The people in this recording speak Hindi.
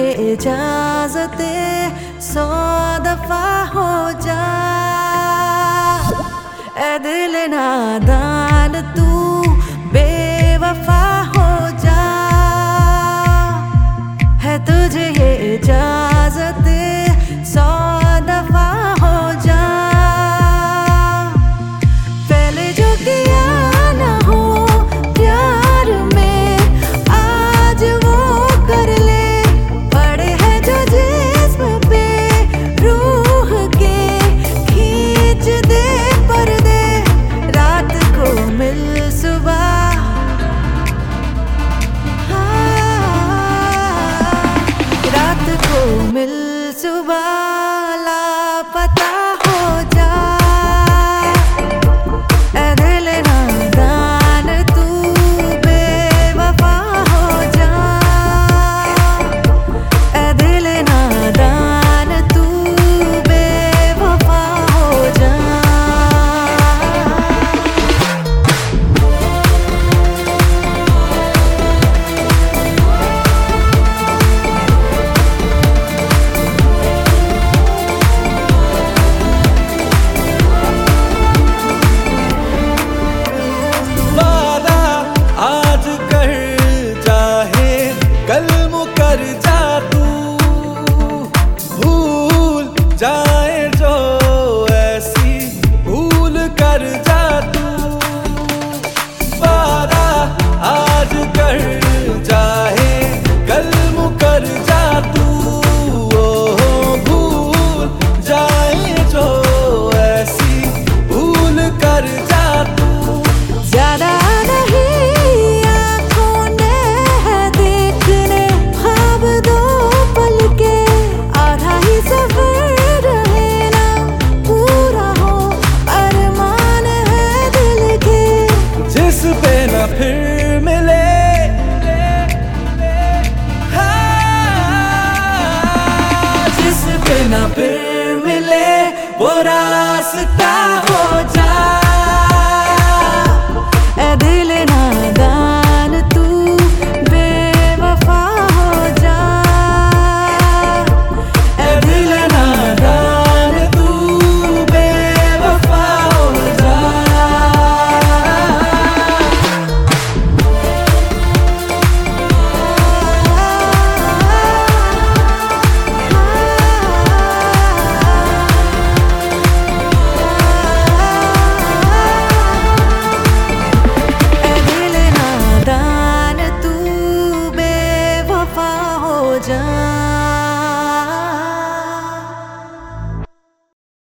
ये इजाजतें, सौ दफ़ा हो जा। दिल नादान, तू बेवफा हो जा। है तुझे ये por asta done